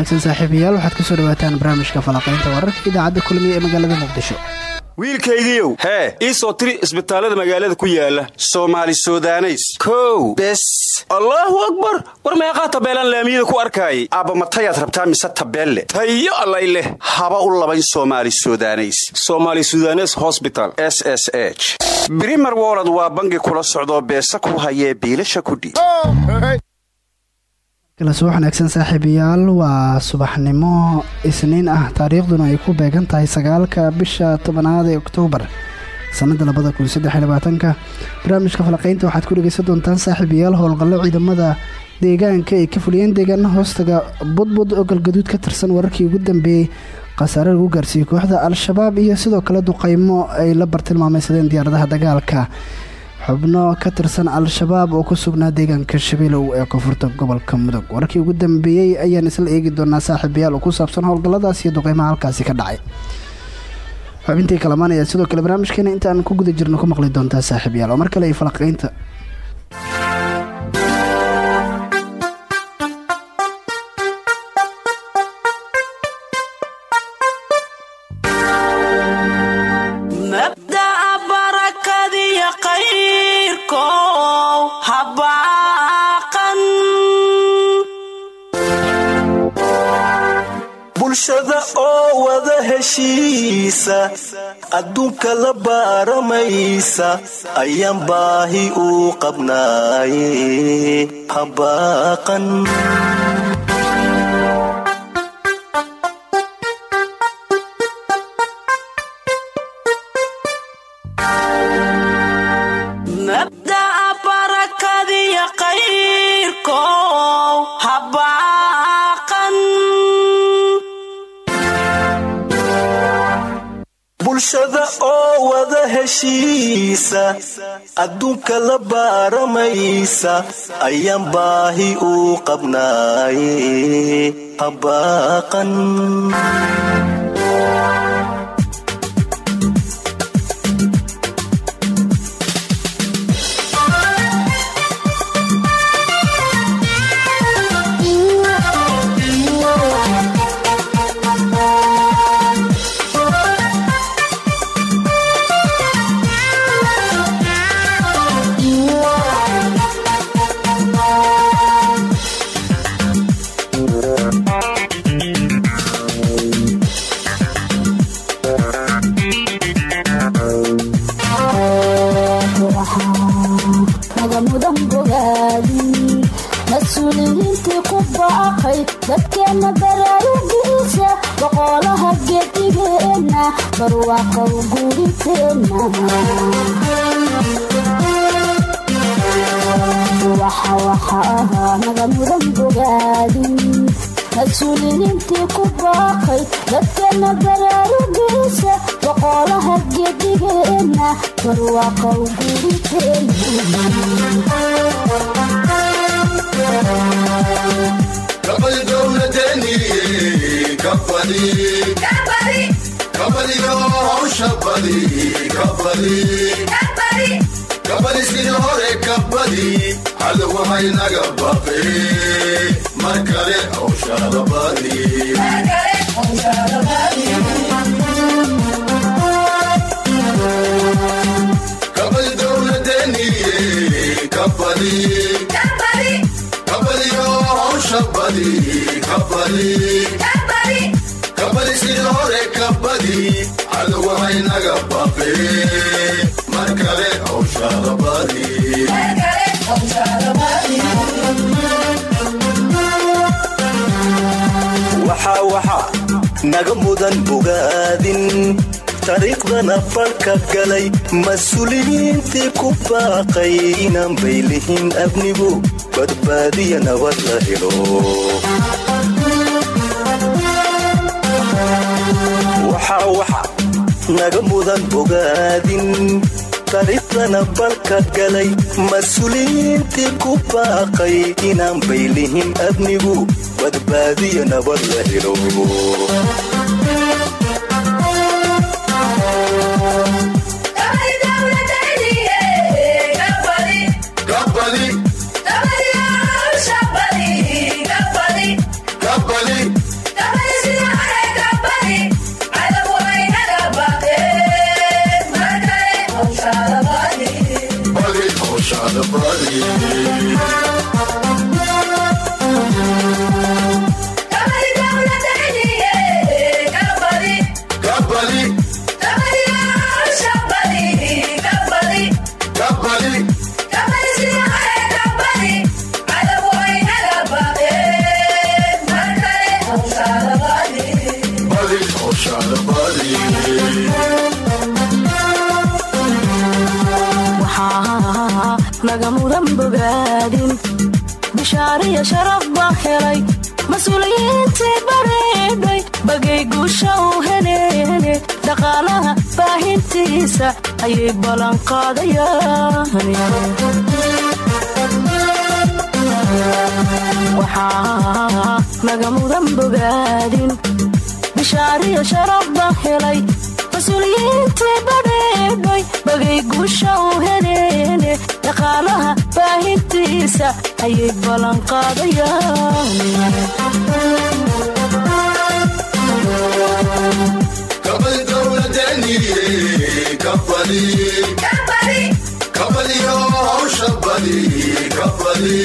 wanaagsan saaxiibayaal waxaad ku soo dhawaataan barnaamijka falaqaynta wararka idaacadda kulmiye ee magaalada muqdisho. Wiilkaygiiow hee ii soo tiri isbitaallada magaalada ku yaalla soomaali sudaneys. Kow bes. Allaahu akbar! War meeqaa tabeelaan laamiyada ku arkaayay? Aabba matayaad rabtaa mise tabeelle? Tayo allay leh. Haba u labayn somaali sudaneys. Somaali sudanes hosbital s s h. Brimer wolod waa bangi kula socdoo beesa ku hayee biilasha kudhiib kala soo wanaagsan saaxiibayaal. Waa subaxnimo isniin ah taariikhduna ay ku beegan tahay sagaalka bisha tobanaad ee oktoobar sanada labada kun barnaamijka falaqeynta waxaad ku dhegeysan doontaan saaxiibayaal howlgallo ciidamada deegaanka ay ka fuliyeen deegaana hoostaga budbud oo galgaduud ka tirsan wararkii ugu dambeeyey khasaare lagu gaarsiiyey kooxda al-shabaab iyo sidoo kale duqeymo ay la bartilmaameysadeen diyaaradaha dagaalka xubno ka tirsan al-shabaab oo ku sugnaa deegaanka shabeelow ee koonfurta gobolka mudug. Wararkii ugu dambeeyey ayaan isla eegi doonaa saaxiibayaal oo ku saabsan howlgalladaas iyo duqeymaha halkaasi ka dhacay. Xubintii kalamaan ayaa sidoo kale barnaamijkeena intaan ku guda jirno ku maqli doontaa saaxiibayaal oo mar kale iyo falaqeynta wada heshiisa adduunka la baaramaysa ayaan baahi uu qabnaaye habaaqan oo wada heshiisa adduunka la baaramaysa ayaan baahi uu qabnaaye habaaqan barwaaqow guuriteena waxa waxa ahaa naga mudan bogaadin mas'uuliyiintii ku baaqay dadkeena baraarugiisa boqolaha gedigeena barwaaqow guuriteena kabadi sidii hore kabadi hadawahaynaga baqe mar kale hawshaada badi kabadi kabadiyo hawsha badi kabadi kabadi sidii hore kabadi mar kale hawshaada taariikhdana falka galay mas'uuliyiintii ku baaqay inaan bay lihin abnigu badbaadiya nabad la helo. Waxaa waxa naga mudan bogaadin. Taariikhdana balka galay mas'uuliyiintii ku baaqay inaan bay lihin abnigu badbaadiya nabad la helo bishaariya sharaf baa helay mas'uuliyiintii bareedhay bagay guusha u heleene dhaqaalaha baahintiisa ayay ballanqaadayaan waxaa naga mudan bogaadin bishaariya sharaf baa helay mas'uuliyiintii badheedhay bagay guusha dhaqaalaha baahintiisa ayay ballanqaadayaan kabali dowladeniye kabali. Kabaliyo hawsha kabali.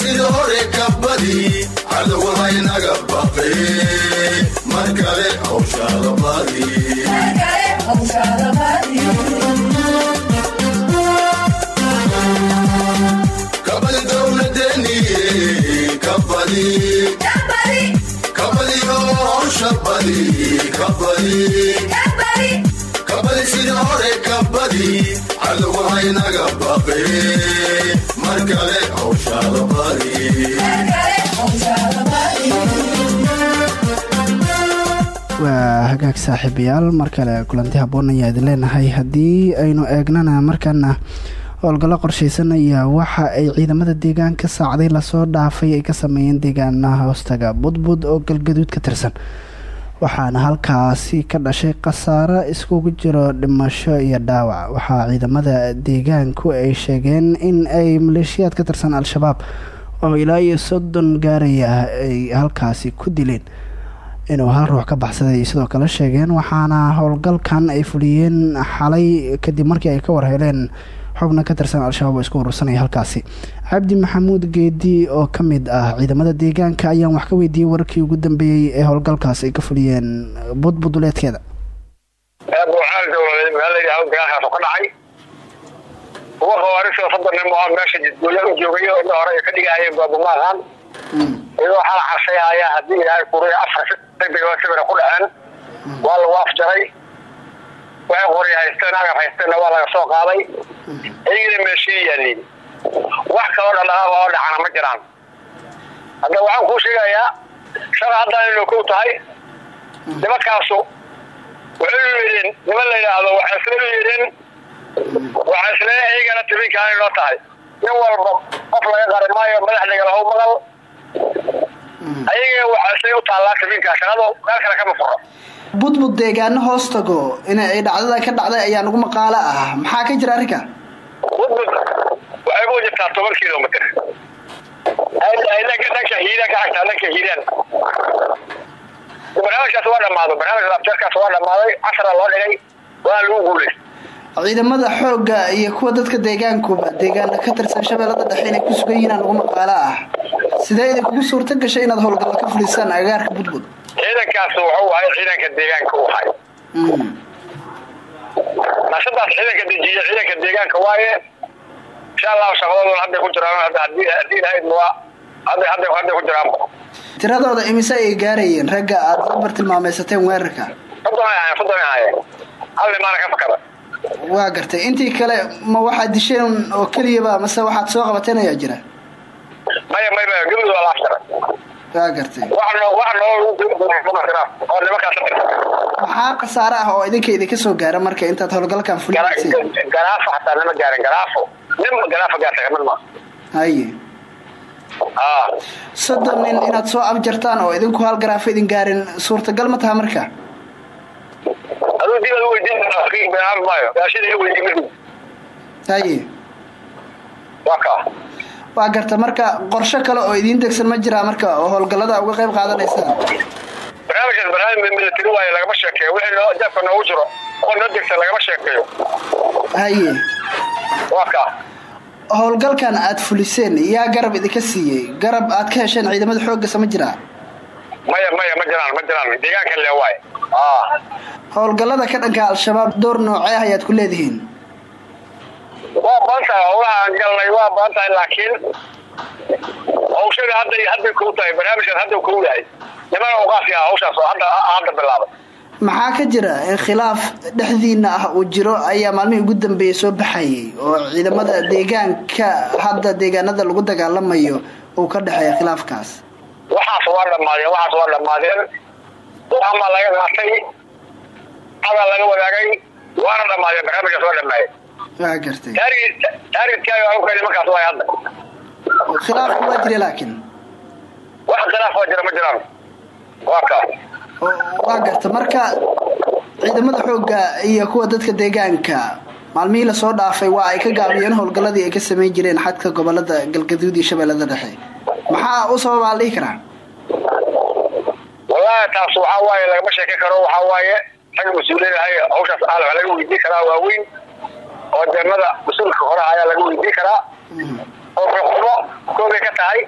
Sida hore kabali. Cadowahaynaga baqe mar kale hawshaada bali sida hore mar kale hawshaada hagaag saaxiibayaal mar kale kulanti haboon ayaa idin leenahay haddii aynu eegnana markana howlgallo qorshaysan ayaa waxa ay ciidamada deegaanka saacday la soo dhaafay ay ka sameeyeen deegaanaha hoostaga budbud oo galgaduud ka tirsan. Waxaana halkaasi ka dhashay khasaaro iskugu jiro dhimasho iyo dhaawac. Waxaa ciidamada deegaanku ay sheegeen in ay maleeshiyaad ka tirsan al-shabaab oo ilaa iyo soddon gaaraya ay halkaasi ku dileen inuu hal ruux ka baxsaday. Ay sidoo kale sheegeen waxaana howlgalkan ay fuliyeen xalay kadib markii ay ka warheleen xubna ka tirsan al-shabaab oo isku urursanaya halkaasi. Cabdi maxamuud geedi oo ka mid ah ciidamada deegaanka ayaan wax ka weydiiyey wararkii ugu dambeeyey ee howlgalkaas ay ka fuliyeen budbuduleedkeeda kuwa khawaarisoo soddon nin oo meesha jidgooya u joogay oo inta hore ay ka dhigahayeen goobamaahan iyadoo xala xasayhaya haddii ilaahay kuray afar degdegoo sibira ku dhaceen. Waa lagu afjaray waxay qori haysteen agab haysteenna waa laga soo qaaday iyagina meeshii yaaliin wax kaloo dhaldhaqaaq oo dhacana ma jiraan. Hadda waxaan kuu sheegayaa shar haddaan inu kow tahay. Nimankaasu waxay u niman la yidhaahdo waxay isla yidhin waxay isle iyagana tibinkaanay noo tahay. Nin walba qof laga qari maayo madaxdiga lahu maqal ayaga waxaa isle u taallaa tibinka shaqadu meel kale kama furo. Budbud deegaano hoos tago. In ay dhacdada ka dhacday ayaa nagu maqaalo ah. Maxaa ka jira arrinka? Budbud waxay ku jirtaa toban kilomitr dhanka hiiraan ka xagtaa dhanka hiiraan barnaamijkaas waa dhamaado barnaamijka abteerkaas waa dhamaaday casra loo dhigay waa lagu guulay. Ciidamada xoogga iyo kuwa dadka deegaankuba deegaana ka tirsan shabeellada dhexe inay ku sugan yihiin nagu maqaalo ah sidee idinkugu suurto gashay inaad howlgalla ka fulisaan agaarka budbud. Ciidankaas wuxuu ahay ciidanka deegaanka u ahay. Nashadaas ciidanka dejiya ciidanka deegaanka waaye insha allahu shaqadooduna hadday ku jiraan haddii lahayd hadday ku jiraan tiradooda imise ay gaarayeen ragga aad la bartilmaameysateen weerarka. Soddon ay ahaayeen soddon ay ahaayeen hal nimaana ka fakada waa gartay. Intii kale ma waxaad disheen oo keliyaba mase waxaad soo qabateen ayaa jira maya maya maya gabadhi waa la afjara waa gartay wax oo nimankaas maxaa khasaare ah oo idinka idinka soo gaara marka intaad howlgalkan fulinayseen garaafo xataa nama gaarin garaafo nin garaafo gaartay ka mid ma haye soddon nin inaad soo abjartaan oo idinku hal garaafo idin gaarin suurtagal ma taha marka haye waa garta marka qorsho kale oo idiin degsan ma jiraa marka oo howlgallada uga qayb qaadanaysaan barnaamijkaas barnaamij military waaye lagama sheekeeyo. Wixii noo jaabka noogu jiro noo degta lagama sheekeeyo. Haye. Waa kaa howlgalkan aad fuliseen yaa garab idinka siiyey. Garab aad ka hesheen ciidamada xoogga sama jiraa maya maya ma jiraan ma jiraan. Deegaanka le waay howlgallada ka dhanka al-shabaab door noocee ah ayaad ku leedihiin waa badan tahay howlaha aan galnay waa badan tahay laakiin hawshada hadday hadday kuu tahay barnaamijkaas hadda kuu yahay nimana uqaasi ah hawshaas oo hadda hadda bilaabay maxaa ka jira in khilaaf dhexdiina ah uu jiro ayaa maalmihii ugu dambeeyey soo baxayay oo ciidamada deegaanka hadda deegaanada lagu dagaalamayo uu ka dhexeeya khilaafkaas waxaas waa dhamaadeen waxaas waa dhamaadeen waxamaa laga qaatay adaa laga wadaagay waana dhamaadeen barnaamijkaas waa dhamaayeen waa gartay khilaafku waa jira laakiin wax khilaaf waa jira ma jiraan waa kaa waa garta marka ciidamada xoogga iyo kuwa dadka deegaanka maalmihii la soo dhaafay waa ay ka gaabiyeen howlgalladii ay ka samayn jireen xadka gobollada galgaduud iyo shabeellada dhexe maxaa u sababaa la dhihi karaa wallaahi taas waxaa waaye lagama sheekan karo waxaa waaye ragga mas'uuliin ahay hawshaas aal waxaa laga weydiin karaa waaweyn oo jannada mas'uulka hore ayaa laga weydiin karaa. oo ruxumo koogay ka tahay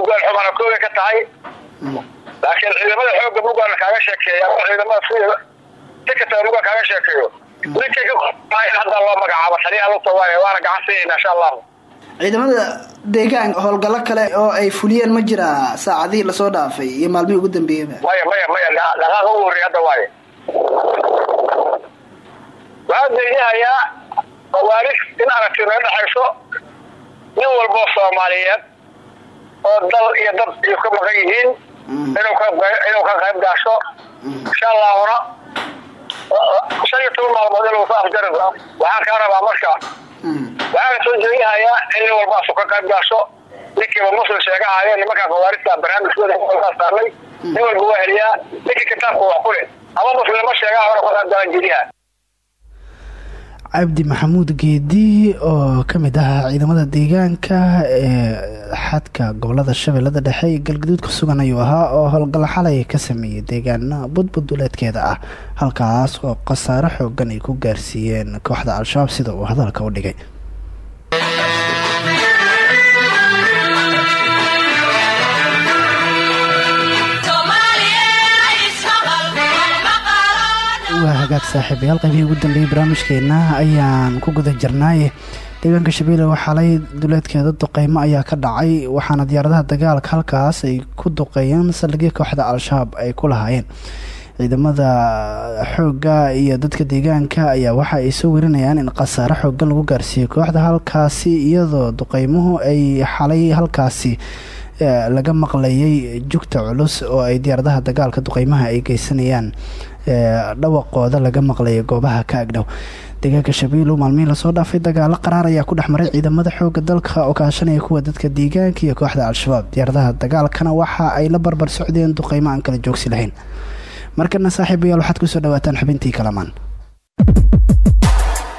ugaal xumana koogay ka tahay. Laakiin ciidamada xoogga mugaana kaaga sheekeeya ama ciidamada sida si kastaba mugaa kaaga sheekeeyo. Ninkay ka in hadda loo magacaabo taliyaha lugta waaye waana gacan siinayna insha allahu. Ciidamada deegaanka howlgallo kale oo ay fuliyeen ma jiraa saacadihii la soo dhaafay iyo maalmihii ugu dambeeyaba maya maya maya dhaqaaqa ugu horreey hadda waaye waxaa daynahayaa mawaaris in aragti naga dhexayso nin walboo soomaaliyeed oo dal iyo dad iyo ka maqan yihiin. Inuu ka inuu ka qayb gaasho insha allahuna shan iyo toban maalmood inuu soo afjari waxaan kaa rabaa marka. Waxaan soo jeedinahayaa in nin walba asu ka qayb gaasho ninkiiba muslim sheegahayo nimankaa mawaarista barnaamijkooda saarnay. Nin walba waa heliyaa. Ninkii kitaabka wax ku leh. Ama muslimo sheegaha hore ku qayb galan jiriha cabdi maxamuud geedi oo ka mid ahaa ciidamada deegaanka ee xadka gobollada shabeellada dhexe ee galgaduud ku sugan ayuu ahaa oo howlgal xalay ka sameeyey deegaana budbudduleedkeeda ah halkaas oo khasaare xoogan ay ku gaarsiiyeen kooxda al-shabaab sida uu hadalka u dhigay hagaag saaxiibayaal qaybihii ugu dambeeyey barnaamijkeena ayaan ku guda jirnaaye deegaanka shabeelle xalay duleedkeeda duqeymo ayaa ka dhacay waxaana diyaaradaha dagaalka halkaas ay ku duqeeyeen saldhigyo kooxda al-shabaab ay ku lahaayeen. Ciidamada xoogga iyo dadka deegaanka ayaa waxa ay soo werinayaan in khasaare xoogan lagu gaarsiiyey kooxda halkaasi iyadoo duqeymuhu ay xalay halkaasi laga maqlayay jugta culus oo ay diyaaradaha dagaalka duqeymaha ay geysanayaan dhawaqooda laga maqlayay goobaha ka agdhow. Deegaanka shabeellow maalmihii la soo dhaafay dagaalo qaraar ayaa ku dhex maray ciidamada xooga dalka oo kaashanaya kuwa dadka deegaanka iyo kooxda al-shabaab. Diyaaradaha dagaalkana waxa ay la barbar socdeen duqeymo aan kala joogsi lahayn. Markana saaxiibayaal waxaad ku soo dhawaataan xubintii kalamaan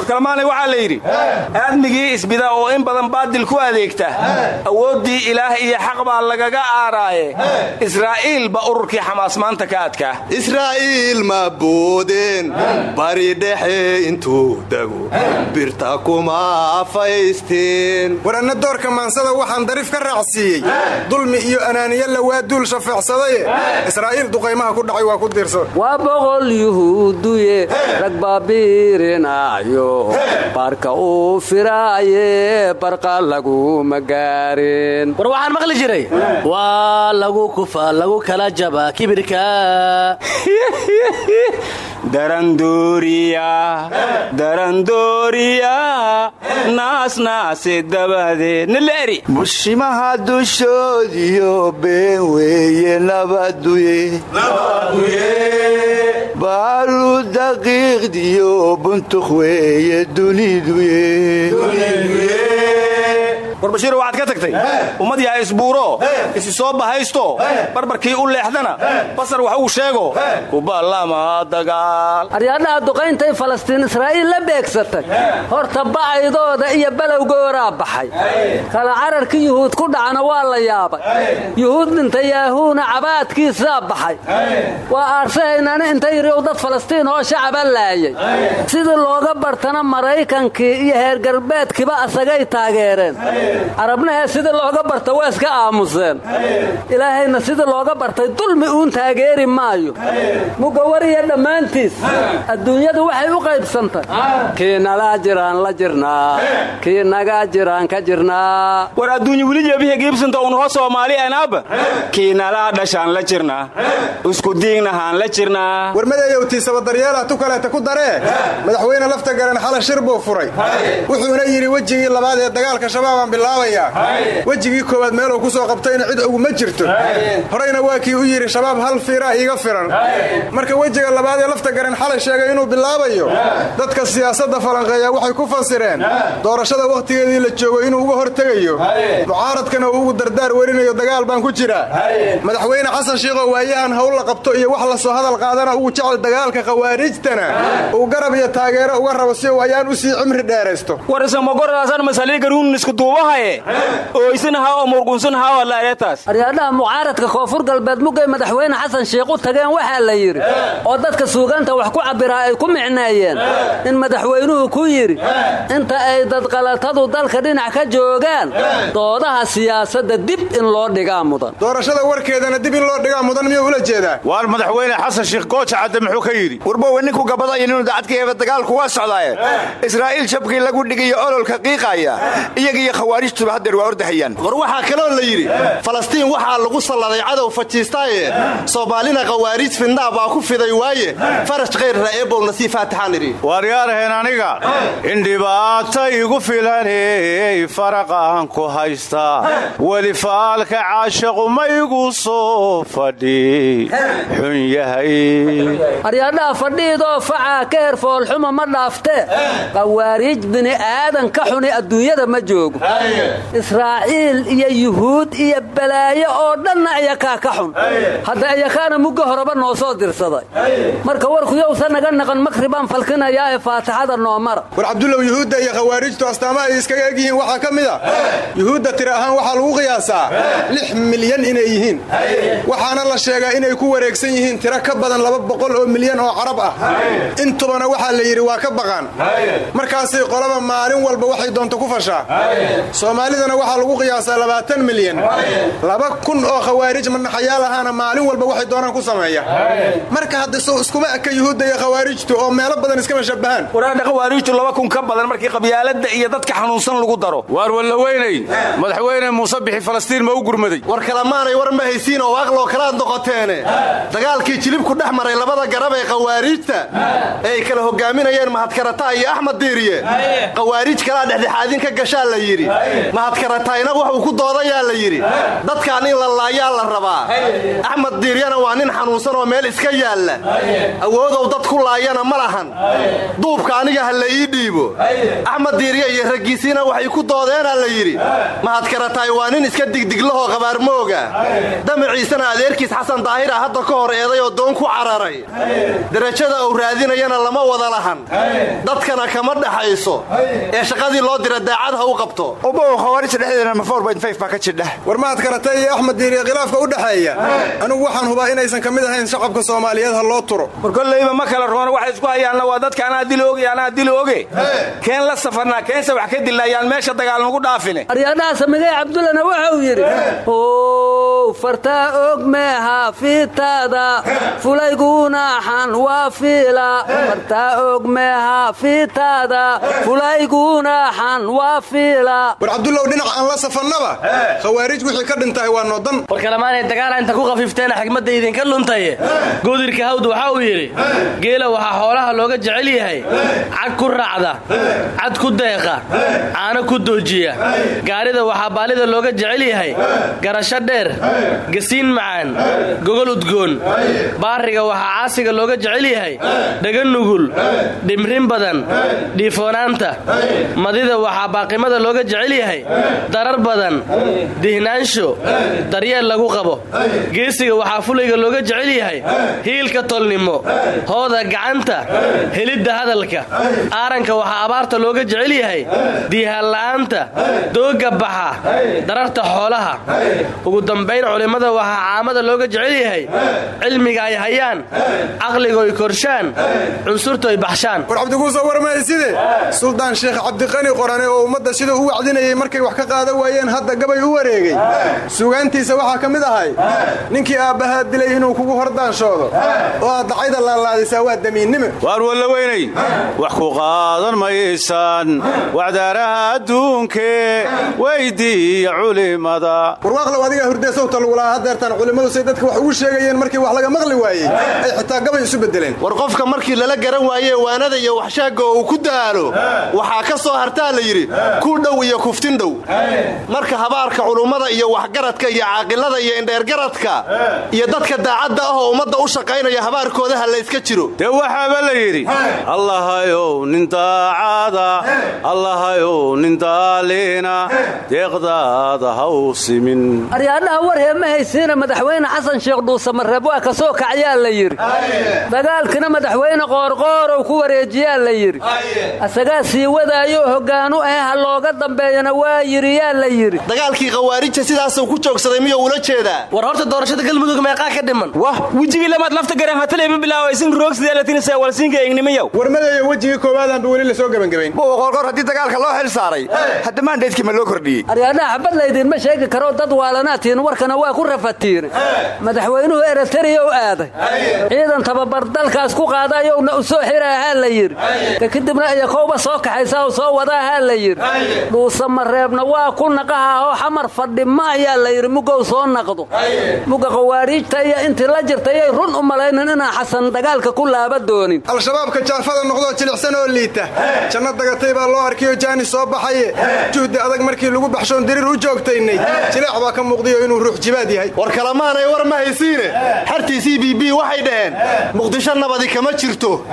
warkalmaanay waxaa la yidhi aadmigii isbida oo in badan baadil ku adeegta. Awooddii ilaah iyo xaq baa lagaga aaraaye. Israa'iil ba ururkii xamaas maanta ka adkaa israa'iil ma boodeen bari dhexe intuu dago. Birta kuma afaysteen war anna doorka maansada waxaan dariif ka raacsiiyey. Dulmi iyo anaaniya la waa duul shafeecsadaye. Israa'iil duqaymaha ku dhacay waa ku diirsan waa boqol yuhuuduye rag baabiirinaayo baarka uu firaaye barqa laguma gaarin war waxaan maqli jiray. Waa lagu kufa lagu kala jaba kibirka. Darandooriya naasnaase dabadeed nileeri bushimaha dushoodiyo been weeye nabaduye baaru daqiiqdiyo buntuk weeye duniduye war bashiiro waxaad ka tagtay? Ummad yaha isbuuro isi soo bahaysto. Barbarkii u leexdana. Basar wax uu sheego. Kuballama dagaal. Aryaadhaha duqayntay falastiin israa'iil la beegsatay. Horta bacaydooda iyo balowgooraa baxay. Kala cararkii yuhuud ku dhacna waa la yaabay. Yuhuud dhinta yaahuuna cabaadkiisaa baxay. Waa aarsahaynani inta yiriw dad falastiin oo shacaba laayay. Sidii looga bartana maraykankii iyo heer galbeedkiiba asagay taageereen carabnahee sidii looga barta waa iska aamuseen. Ilaahayna sidii looga bartay dulmi uun taageeri maayo. Mugawariya dhammaantiis. Adduunyadu waxay u qaybsantay. Kii nalaa jiraan la jirnaa. Kii nagaa jiraan ka jirnaa. War adduunya weli jebihi giibsanta unho soomaali anaaba kiinalaa dhashaan la jirnaa. Isku diignahaan la jirnaa. Warmadeeyowtii sabadaryeelah tu kaleeta ku daree. Madaxweyne lafta garan xala shir buu furay. Wuxuuna yidhi wejigii labaad ee dagaalka shabaabaan bilaabayaa wejigii koowaad meeluu ku soo qabtayna cid oguma jirto. Horeyna waa kii u yidhi shabaab hal fiiraa iiga firan marka wejiga labaad ee lafta garan xalay sheegay inuu bilaabayo. Dadka siyaasadda falanqeeya waxay ku fasireen. Doorashada wakhtigeedii la joogo inuu uga hortegayo. Mucaaradkana uu ugu dardaar werinayo dagaal baan ku jiraa. Madaxweyne xasan shiikhoo waayahan hawl la qabto iyo wax la soo hadal qaadana ugu jecel dagaalka khawaarijtana. Uu garab iyo taageero uga rabo si uu ayaan u sii cimri dheeraysto duubahaye ooysanaha oo murgunsanaha oo laareetaas aryaadhaha mucaaradka koonfur galbeed mugay madaxweyne xasan shiikh u tageen waxaa la yidhi oo dadka suugaanta wax ku cabbiraa ay ku micneeyeen in madaxweynuhu ku yidhi inta ay dadqalatadu dalka dhinac ka joogaan doodaha siyaasadda dib in loo dhigaa mudan. Doorashada warkeedana dib in loo dhigaa mudan miyuu ula jeedaa? Waar madaxweyne xasan shiikh gooja cadde muxuu ka yidhi warbowe ninku gabadaya inuu dacadkaeeba dagaalku waa socdaaye. Israa'iil jabkii lagu dhigayo ololka qiiqaya iyagiiyo khawaarijtuba haddeer waa ordahayaan. War waxaa kaloo la yidhi falastiin waxaa lagu salladay cadow fajiistaaye soomaalina khawaariij fidnaa baa ku fiday waaye. Farash khayrra eebow nasiib faatixaan idhi. Waaryaaraheen aniga? In dhibaata igu filaney faraqaan ku haystaa weli faalka caashaqu ma igu soo fadhi. Xun yahay. Aryaadhaha fadhiidoo facaa ka her foolxuma ma dhaaftee khawaariij bini'aadan ka xuni adduunyada ma joogo israa'iil iyo yuhuud iyo balaayo oo dhanna iyakaa ka xun. Hadda iyakaana mugga horeba noo soo dirsaday. Marka warkuyowsa naga naqan makribaan falkinayaa ee faatixada noo mara. War cabdullow yuhuudda iyo khawaarijtu astaamaha ay iskaga eg yihiin waxaa ka mid a yuhuudda tiri ahaan waxaa lagu qiyaasaa lix milyan inay yihiin. Waxaana la sheegaa inay ku wareegsan yihiin tiro ka badan laba boqol oo milyan oo carab ah. Intubana waxaa la yidhi waa ka baqaan. Markaasay qolaba maalin walba waxay doonto ku fashaa soomaalidana waxaa lagu qiyaasaa labaatan milyan. Laba kun oo khawaarij manaxayaal ahaana maalin walba waxay doonaan ku sameeya. Marka hadda sow iskuma eka yuhuudda iyo khawaarijtu oo meelo badan iskama shabahaan waraadha khawaariijtu laba kun ka badan markii qabyaaladda iyo dadka xanuunsan lagu daro. Waar wallaweynay madaxweyne muuse bixi falastiin ma u gurmaday. War kalamaanay war ma haysiin oo aqloo kalaad noqoteene. Dagaalkii jilibku dhex maray labada garab ee khawaariijta ee. ay kala hogaaminayeen mahadkarata iyo axmed diiriye. Khawaariij kalaa dhexdhexaadin ka gashaa la yidhi mahadkaratayna wuxuu ku doodayaa la yidhi. Dadkaan in la laayaa la rabaa. Axmed diiryana waa nin xanuunsan oo meel iska yaalla. Awoodow dad ku laayana ma lahan. Duubka aniga ha la ii dhiibo. Axmed diirye iyo raggiisiina waxay ku doodeenaa la yidhi. Mahadkaratay waa nin iska digdiglahoo qabaarmooga damaciisana adeerkiis xasan daahir ah hadda ka hor eeday oo doon ku cararay. Darajada uu raadinayana lama wada lahan. Dadkana kama dhaxayso. Ee shaqadii loo dira daacad ha u qabto ubow khawaarijta dhexdeedana ma baa ka jidha. War mahad karatay iyo axmed diiriye khilaafka u dhexeeya. Anigu waxaan hubaa inaysan ka mid ahayn shacabka soomaaliyeed ha loo turo. War kollayba ma kala roona waxay isku hayaanna waa dadka anaa dil oge anaa dil oge keen la safarnaa keense wax ka dillayaan meesha dagaal nugu dhaafine. Aryaadhaha samigay cabdullana wuxuu yidhi ow fartaa og meeha fiitaada fulayguunaxan waa fiila. Fartaa og meeha fiitaada fulayguunaxan waa fiila war cabdullow dhinac aan la safannaba khawaarij wixii ka dhintahay waa noodan war kalamaanay dagaala inta ku khafiifteena xigmadda idinka luntaye goodirka hawd waxa uu yidhi geela waxaa xoolaha looga jecel yahay. Cag ku raacda cad ku deeqa caano ku doojiya. Gaarida waxaa baalida looga jecel yahay. Garasho dheer gasiin macaan gogol udgoon. Baariga waxaa caasiga looga jecel yahay. Dhaga nugul dhimrin badan dhiifoonaanta. Madida waxaa baaqimada looga jecel jecel yahay darar badan dihnaansho daryeel lagu qabo. Geesiga waxaa fulayga looga jecel yahay hiilka tolnimo hooda gacanta helidda hadalka. Aaranka waxaa abaarta looga jecel yahay diihalla'aanta dooga baxa dararta xoolaha. Ugu dambayn culimmada waxaa caamada looga jecel yahay cilmiga ay hayaan caqligoy korshaan cunsurtoy baxshaan. War cabdikuuso warmahayside suldaan sheekh cabdiqani qorane oo ummadda siduu u wacdinayay markay wax ka qaadan waayeen hadda gabay u wareegay. Sugaantiisa waxaa ka mid ahay ninkii aabbahaa dilay inuu kugu hordaansoodo oo aad dacayda laalaadisaa waa damiinnime waar wallaweynay wax ku qaadan maysaan wacdaaraha adduunkee weydiiya culimada. Warwaaqlow adigaa hurdeesowta lagulahaa hadeertaan culimmadu say dadka wax ugu sheegayeen markii wax laga maqli waayey ay xitaa gabay isu bedeleen war qofka markii lala garan waaye waanada iyo waxshaagga uu ku daalo waxaa ka soo hartaa la yidhi ku dhow iyo kuftin dhow. Marka habaarka culummada iyo waxgaradka iyo caaqilada iyo indheergaradka iyo dadka daacadda ah oo ummadda u shaqaynaya habaarkooda ha layska jiro. Dee waxaaba la yidhi allahayow nin daacada. Allahayow nin daaliina. Deeqdaada ha u simin. Aryaadhaha warhee ma haysiina madaxweyne xasan sheekh dhuusamareeb waa ka soo kacyaa la yidhi. Dagaalkina madaxweyne qoorqoorow ku wareejiyaa la yidhi. Asagaa sii wadaayo hoggaanu ah ha looga dambeeyana waa yidhi yaa la yidhi. Dagaalkii khawaarija sidaasuu ku joogsaday miyuu ula jeedaa? War horta doorashada galmudug meeqaa ka dhiman. Wah! Wejigii lamaad lafta gareen hataleyma bilaawaysin roogsideelatinisa walsiinka eegnimayow warmadayo wejigii koowaadaanba weli la soo gebangebayn qoorqoor haddii dagaalka loo xil saaray hadda maandheydkii ma loo kordhiyey. Aryaadhaha xabad laydinma sheegi karo dad waalanaatiin warkana waa ku rafatiine madaxweynuhu eritariya u aaday. Ciidan tababar dalkaas ku qaadayowna u soo xiraahaa la yidhi. Ka kadibna iyakowba soo kaxaysaa u soo wadaahaa la yidhi dhuusamareebna waa ku naqahaahoo xamar fadhi ma ayaa la yidhi mugow soo naqdo. Muga khawaariijta iyo intii la jirtayay run u malaynin inaan xasan dagaalka ku laaba doonin. Al-shabaabka jaafada noqdoo jilicsan oo liita. Janno dagatay baa loo arkayoo jaani soo baxaye juhdi adag markii lagu baxshoon diriir u joogtaynay. Jileec baa ka muuqdiyo inuu ruux jibaad yahay. War kalamaanay war ma haysiine. Xartii c b b waxay dhaheen muqdisho nabadi kama jirto.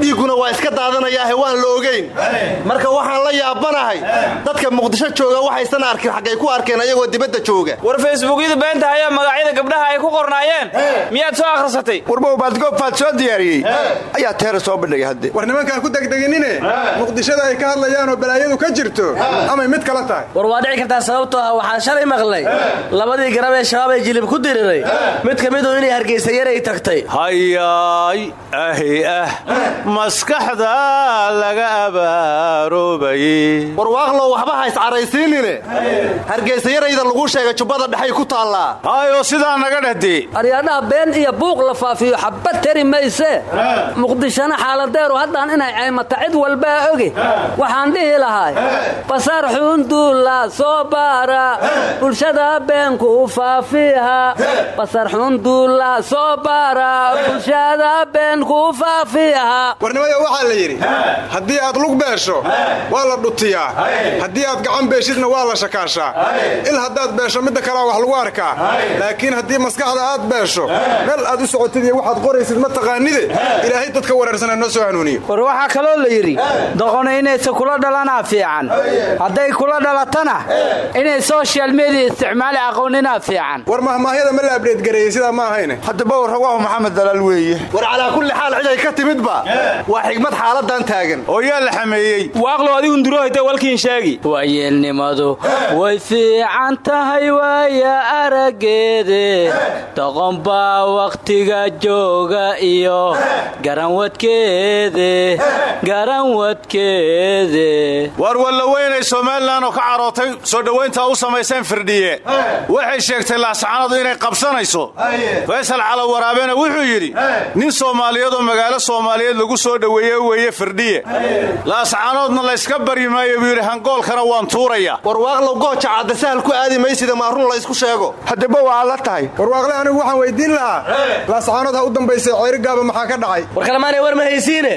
Dhiigguna waa iska daadanayaahe waan la ogayn marka waxaan la yaabanahay dadka muqdisho jooga waxaysan arkin xaggay ku arkeen ayagoo dibadda jooga. War facebookyadu beenta ayaa magacyada gabdhaha ay ku qornaayeen. Miyaad soo akhrisatay? Warbow baadgoobfaad soo diyaariyey. Ayaa teera soo bandhigay hadde war nimankaan ku degdeginine? Muqdishada ay ka hadlayaanoo balaayadu ka jirto? Amay mid kala tahay. War waa dhici kartaa sababtoo ah waxaan shalay maqlay. Labadii garab ee shabaab ee jilib ku diriray. Mid ka midu inay hargaysa yaray tagtay. Hayaay ahi ah. Maskaxda laga abaaroobayey ha iscaraysiinine hargaysa yarayda lagu sheegay jubbada dhexay ku taallaa hayo sidaa naga dhehdi aryaadhaha been iyo buuq la faafiyo xabad tari mayse. Muqdishona xaaladeeru haddaan inay caymata cid walbaa oge waxaan dhihi lahay basar xunduula soo baara. Bulshada beenku faafiha. Basar xunduula soo baara. Bulshada beenku faafiha. Warnimada waxaa la yidhi haddii aad lug beesho waa la dhutiyaa haddii aad gacan beeshidna waa la shakaashaa il haddaad beesho midda kalea wax lagu arkaa. Laakiin haddii maskaxda aad beesho meel aad u socotid iyo waxaad qoraysid ma taqaanide ilaahay dadka wareersana noo soo hanuuniyo. War waxaa kaloo la yidhi doqona inaysa kula dhalanaa fiican. Hadday kula dhalatana inay soshal mediya isticmaali aqooninaa fiican. War mahmaahyada ma la abdheedgareeyey sidaa ma ahayne. Haddaba rawaahu maxamed dalaal weeye. War calaa kulli xaal cid ay ka timidba waa xigmad xaaladan taagan. Oo yaa la xameeyey. Waaqlow adigu ndurohayta walkiin sheegi waayeelnimadu way fiican tahay waaya araggeede doqon baa wakhtiga jooga iyo garanwadkeede garanwadkeede waar wallaweynay somalilan oo ka carootay soo dhowayntaa u samayseen firdhiye. Waxay sheegtay laascaanadu inay qabsanayso. Faysal calo waraabena wuxuu yidhi nin soomaaliyeed oo magaalo soomaaliyeed lagu soo dhoweeye weeye firdhiye. Laascaanoodna layska baryi maayo buu yidhi hangoolkana waan tuuraya. Warwaaqlow gooja cadda sahal ku aadi maysida maarun la ysku sheego. Haddaba waa la tahay. Warwaaqle anigu waxaan weydiin lahaa. Laascaanood ha u dambaysay ceyrigaaba maxaa ka dhacay? War kalemaanay war ma haysiine.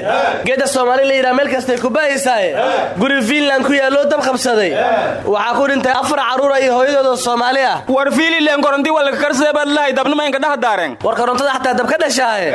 Geedda soomaali la yidhaha meel kastay ku bahaysaaye guri fiinland ku yaalloo dab qabsaday. Waxaa ku dhintay afar carruura iyo hooyadoodoo soomaali ah. War fiililen koronti walka karsada baad lahay dabnimaynka dhaha daareen. War korontada xataa dab ka dhashaahe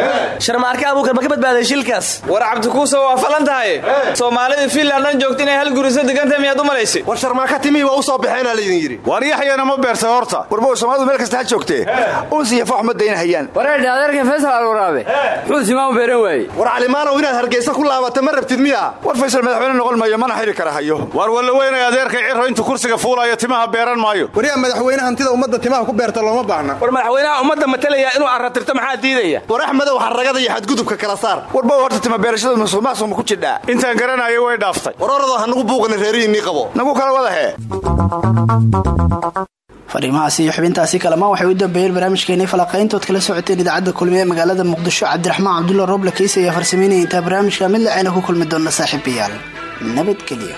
sharmaarka abuukar ma ka badbaaday shilkaas? War cabdikuuso waa falan tahay. Soomaalida fiinland dhan joogta inay hal guriso degantay miyaad u malaysay war sharmaaka timihii waa u soo baxeenaa laydin yidhi. War yaxyana ma beertay horta. Warbow soomaalidu meel kasta ha joogtee unsi iyo foox ma daynahayaan wareedhe adeerka faysal alwaraabe muxuu simaan beeran waaye. War calimaanow inaad hargeysa ku laabata ma rabtid miya? War faysal madaxweyne noqon maayo mana xiri kara hayo. War walla weynay adeerkay ciro intuu kursiga fuulayo timaha beeran maayo. Waryaa madaxweyne hantida ummadda timaha ku beerta looma baahna. War madaxweynaha ummadda matalaya inuu arratirto maxaa diidaya? War axmedow xarragada iyo xadgudubka kala saar. Warbow horta tima beerashada musuqmaasuq ma ku jidhaa. Intaan garanayo way dhaaftay. War oradoo ha nagu buuqna reerihiinnii qabo nagu kala wada hee. Fariimahaasi iyo xubintaasi kalamaan waxay u dambeeyeen barnaamijkeenii falaqayntood kala socoteen idaacadda kulmiye magaalada muqdisho cabdiraxmaan cabdulla rooble kiisa ayaa farsameynaya intaa barnaamijka mid lacayna ku kulmi doona saaxiibayaal nabadgelyo